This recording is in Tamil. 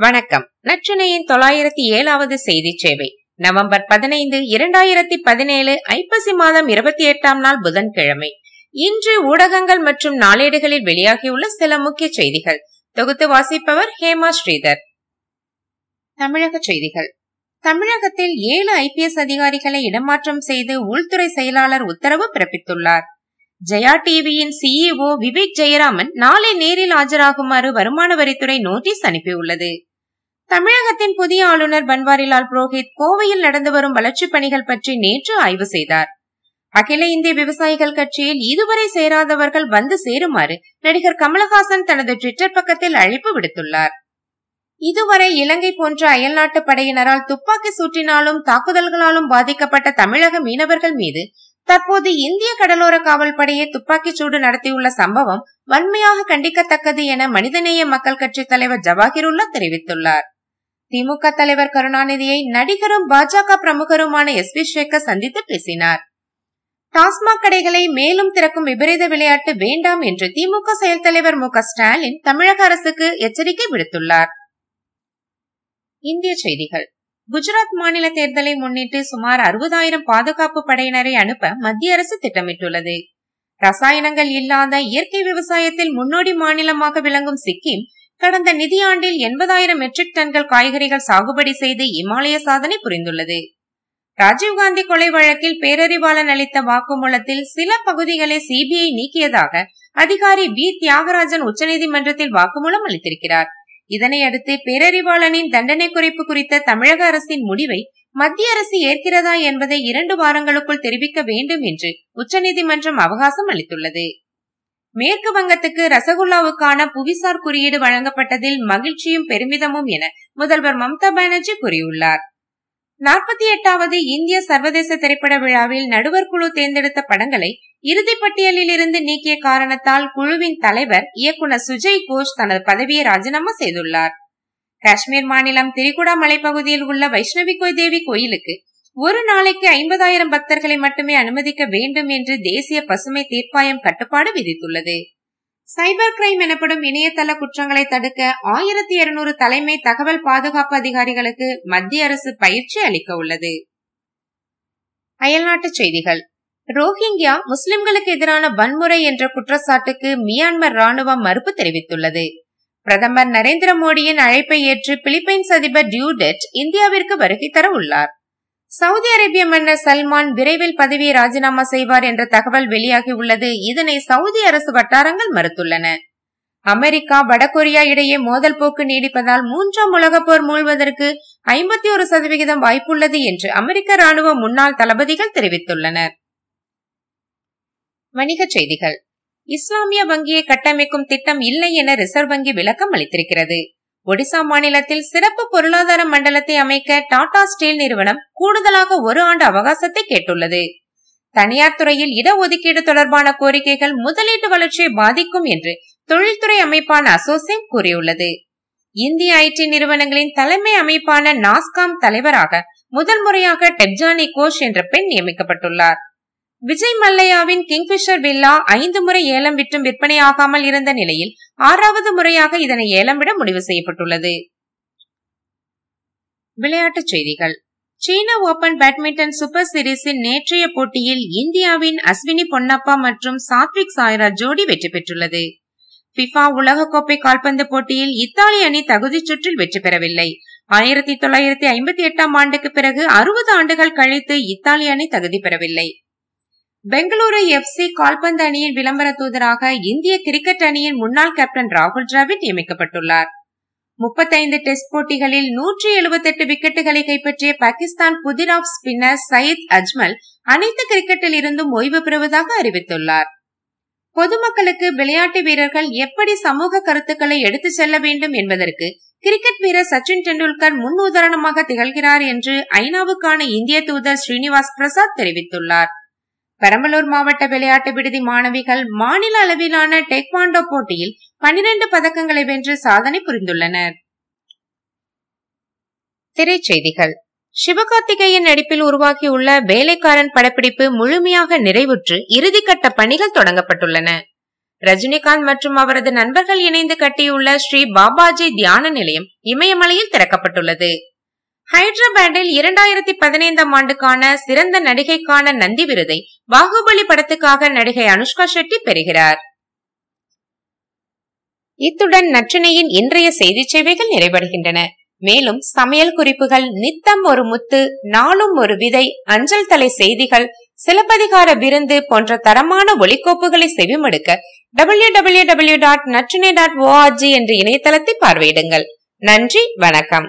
வணக்கம். நச்சினையின் தொள்ளாயிரத்தி ஏழாவது செய்தி சேவை. நவம்பர் பதினைந்து இரண்டாயிரத்தி பதினேழு ஐப்பசி மாதம் இருபத்தி எட்டாம் நாள் புதன்கிழமை. இன்று ஊடகங்கள் மற்றும் நாளேடுகளில் வெளியாகியுள்ள சில முக்கிய செய்திகள். தொகுத்து வாசிப்பவர் ஹேமா ஸ்ரீதர். தமிழக செய்திகள். தமிழகத்தில் ஏழு ஐபிஎஸ் அதிகாரிகளை இடமாற்றம் செய்து உள்துறை செயலாளர் உத்தரவு பிறப்பித்துள்ளார். ஜெயா டிவியின் சிஇஓ விவேக் ஜெயராமன் நாளை நேரில் ஆஜராகுமாறு வருமான வரித்துறை நோட்டீஸ் அனுப்பியுள்ளது. தமிழகத்தின் புதிய ஆளுநர் பன்வாரிலால் புரோஹித் கோவையில் நடந்து வரும் வளர்ச்சிப் பணிகள் பற்றி நேற்று ஆய்வு செய்தார். அகில இந்திய விவசாயிகள் கட்சியில் இதுவரை சேராதவர்கள் வந்து சேருமாறு நடிகர் கமலஹாசன் தனது ட்விட்டர் பக்கத்தில் அழைப்பு விடுத்துள்ளார். இதுவரை இலங்கை போன்ற அயல்நாட்டு படையினரால் துப்பாக்கி சூட்டினாலும் தாக்குதல்களாலும் பாதிக்கப்பட்ட தமிழக மீனவர்கள் மீது தற்போது இந்திய கடலோர காவல்படையே துப்பாக்கிச் சூடு நடத்தியுள்ள சம்பவம் வன்மையாக கண்டிக்கத்தக்கது என மனிதநேய மக்கள் கட்சி தலைவர் ஜவாஹிருல்லா தெரிவித்துள்ளார். திமுக தலைவர் கருணாநிதியை நடிகரும் பாஜக பிரமுகருமான எஸ் வி சேகர் சந்தித்து பேசினார். டாஸ்மாக் கடைகளை மேலும் திறக்கும் விபரீத விளையாட்டு வேண்டாம் என்று திமுக செயல் தலைவர் மு ஸ்டாலின் தமிழக அரசுக்கு எச்சரிக்கை விடுத்துள்ளார். இந்திய செய்திகள். குஜராத் மாநில தேர்தலை முன்னிட்டு சுமார் அறுபதாயிரம் பாதுகாப்பு படையினரை அனுப்ப மத்திய அரசு திட்டமிட்டுள்ளது. ரசாயனங்கள் இல்லாத இயற்கை விவசாயத்தில் முன்னோடி மாநிலமாக விளங்கும் சிக்கிம் கடந்த நிதியாண்டில் எண்பதாயிரம் மெட்ரிக் டன்கள் காய்கறிகள் சாகுபடி செய்து இமாலய சாதனை புரிந்துள்ளது. ராஜீவ்காந்தி கொலை வழக்கில் பேரறிவாளன் அளித்த வாக்குமூலத்தில் சில பகுதிகளை சிபிஐ நீக்கியதாக அதிகாரி வி. தியாகராஜன் உச்சநீதிமன்றத்தில் வாக்குமூலம் அளித்திருக்கிறார். இதனையடுத்து பேரறிவாளனின் தண்டனை குறைப்பு குறித்த தமிழக அரசின் முடிவை மத்திய அரசு ஏற்கிறதா என்பதை இரண்டு வாரங்களுக்குள் தெரிவிக்க வேண்டும் என்று உச்சநீதிமன்றம் அவகாசம் அளித்துள்ளது. மேற்கு வங்கத்துக்கு ரசகுல்லாவுக்கான புவிசார் குறியீடு வழங்கப்பட்டதில் மகிழ்ச்சியும் பெருமிதமும் என முதல்வர் மம்தா பானர்ஜி கூறியுள்ளார். நாற்பத்தி எட்டாவது இந்திய சர்வதேச திரைப்பட விழாவில் நடுவர் குழு தேர்ந்தெடுத்த படங்களை இறுதி பட்டியலில் இருந்து நீக்கிய காரணத்தால் குழுவின் தலைவர் இயக்குனர் சுஜய் கோஷ் தனது பதவியை ராஜினாமா செய்துள்ளார். காஷ்மீர் மாநிலம் திரிகுடா மலைப்பகுதியில் உள்ள வைஷ்ணவி தேவி கோயிலுக்கு ஒரு நாளைக்கு ஐம்பதாயிரம் பக்தர்களை மட்டுமே அனுமதிக்க வேண்டும் என்று தேசிய பசுமை தீர்ப்பாயம் கட்டுப்பாடு விதித்துள்ளது. சைபர் கிரைம் எனப்படும் இணையதள குற்றங்களை தடுக்க ஆயிரத்தி இருநூறு தலைமை தகவல் பாதுகாப்பு அதிகாரிகளுக்கு மத்திய அரசு பயிற்சி அளிக்க உள்ளது. அயல்நாட்டு செய்திகள். ரோஹிங்கியா முஸ்லிம்களுக்கு எதிரான வன்முறை என்ற குற்றச்சாட்டுக்கு மியான்மர் ராணுவம் மறுப்பு தெரிவித்துள்ளது. பிரதமர் நரேந்திர மோடியின் அழைப்பை ஏற்று பிலிப்பைன்ஸ் அதிபர் டியூடெட் இந்தியாவிற்கு வருகை தர உள்ளார். சவுதி அரேபிய மன்னர் சல்மான் விரைவில் பதவியை ராஜினாமா செய்வார் என்ற தகவல் வெளியாகி உள்ளது. இதனை சவுதி அரசு வட்டாரங்கள் மறுத்துள்ளன. அமெரிக்கா வடகொரியா இடையே மோதல் போக்கு நீடிப்பதால் மூன்றாம் உலகப் போர் மூழ்வதற்கு ஐம்பத்தி ஒரு சதவிகிதம் வாய்ப்புள்ளது என்று அமெரிக்க ராணுவ முன்னாள் தளபதிகள் தெரிவித்துள்ளனர். வணிகச் செய்திகள். இஸ்லாமிய வங்கியை கட்டமைக்கும் திட்டம் இல்லை என ரிசர்வ் வங்கி விளக்கம் அளித்திருக்கிறது. ஒடிசா மாநிலத்தில் சிறப்பு பொருளாதார மண்டலத்தை அமைக்க டாடா ஸ்டீல் நிறுவனம் கூடுதலாக ஒரு ஆண்டு அவகாசத்தை கேட்டுள்ளது. தனியார் துறையில் இடஒதுக்கீடு தொடர்பான கோரிக்கைகள் முதலீட்டு வளர்ச்சியை பாதிக்கும் என்று தொழில்துறை அமைப்பான அசோசியம் கூறியுள்ளது. இந்திய ஐடி நிறுவனங்களின் தலைமை அமைப்பான நாஸ்காம் தலைவராக முதல் முறையாக டெப்ஜானி கோஷ் என்ற பெண் நியமிக்கப்பட்டுள்ளார். விஜய் மல்லையாவின் கிங்ஃபிஷர் வில்லா ஐந்து முறை ஏலம் விற்றும் விற்பனையாகாமல் இருந்த நிலையில் ஆறாவது முறையாக இதனை ஏலம் விட முடிவு செய்யப்பட்டுள்ளது. விளையாட்டுச் செய்திகள். சீன ஓபன் பேட்மிண்டன் சூப்பர் சீரீஸின் நேற்றைய போட்டியில் இந்தியாவின் அஸ்வினி பொன்னப்பா மற்றும் சாத்விக் சாய்ரா ஜோடி வெற்றி பெற்றுள்ளது. பிஃபா உலகக்கோப்பை கால்பந்து போட்டியில் இத்தாலி அணி தகுதி சுற்றில் வெற்றி பெறவில்லை. ஆயிரத்தி தொள்ளாயிரத்தி ஐம்பத்தி எட்டாம் ஆண்டுக்கு பிறகு அறுபது ஆண்டுகள் கழித்து இத்தாலி அணி தகுதி பெறவில்லை. பெங்களூரு எஃப்சி கால்பந்து அணியின் விளம்பர தூதராக இந்திய கிரிக்கெட் அணியின் முன்னாள் கேப்டன் ராகுல் டிராவிட் நியமிக்கப்பட்டுள்ளார். முப்பத்தைந்து டெஸ்ட் போட்டிகளில் நூற்றி எழுபத்தெட்டு விக்கெட்டுகளை கைப்பற்றிய பாகிஸ்தான் புதிர் ஆஃப் ஸ்பின்னர் சயித் அஜ்மல் அனைத்து கிரிக்கெட்டில் இருந்தும் ஓய்வு பெறுவதாக அறிவித்துள்ளார். பொதுமக்களுக்கு விளையாட்டு வீரர்கள் எப்படி சமூக கருத்துக்களை எடுத்துச் செல்ல வேண்டும் என்பதற்கு கிரிக்கெட் வீரர் சச்சின் டெண்டுல்கர் முன் உதாரணமாக திகழ்கிறார் என்று ஐநாவுக்கான இந்திய தூதர் ஸ்ரீனிவாஸ் பிரசாத் தெரிவித்துள்ளார். பெரம்பலூர் மாவட்ட விளையாட்டு விடுதி மாணவிகள் மாநில அளவிலான டெக்வாண்டோ போட்டியில் பனிரெண்டு பதக்கங்களை வென்று சாதனை புரிந்துள்ளனர். திரைச்செய்திகள். சிவகார்த்திகேயன் நடிப்பில் உருவாகியுள்ள வேலைக்காரன் படப்பிடிப்பு முழுமையாக நிறைவுற்று இறுதிக்கட்ட பணிகள் தொடங்கப்பட்டுள்ளன. ரஜினிகாந்த் மற்றும் அவரது நண்பர்கள் இணைந்து கட்டியுள்ள ஸ்ரீ பாபாஜி தியான நிலையம் இமயமலையில் திறக்கப்பட்டுள்ளது. ஹைதராபாத்தில் இரண்டாயிரத்தி பதினைந்தாம் ஆண்டுக்கான சிறந்த நடிகைக்கான நந்தி விருதை பாகுபலி படத்துக்காக நடிகை அனுஷ்கா ஷெட்டி பெறுகிறார். இத்துடன் நற்றினையின் இன்றைய செய்தி சேவைகள் நிறைவடைகின்றன. மேலும் சமையல் குறிப்புகள் நித்தம் ஒரு முத்து நாளும் ஒரு விதை அஞ்சல் தலை செய்திகள் சிலப்பதிகார விருந்து போன்ற தரமான ஒலிக்கோப்புகளை செவிமடுக்க W W W dot Natrinai dot O R G என்ற இணையதளத்தை பார்வையிடுங்கள். நன்றி வணக்கம்.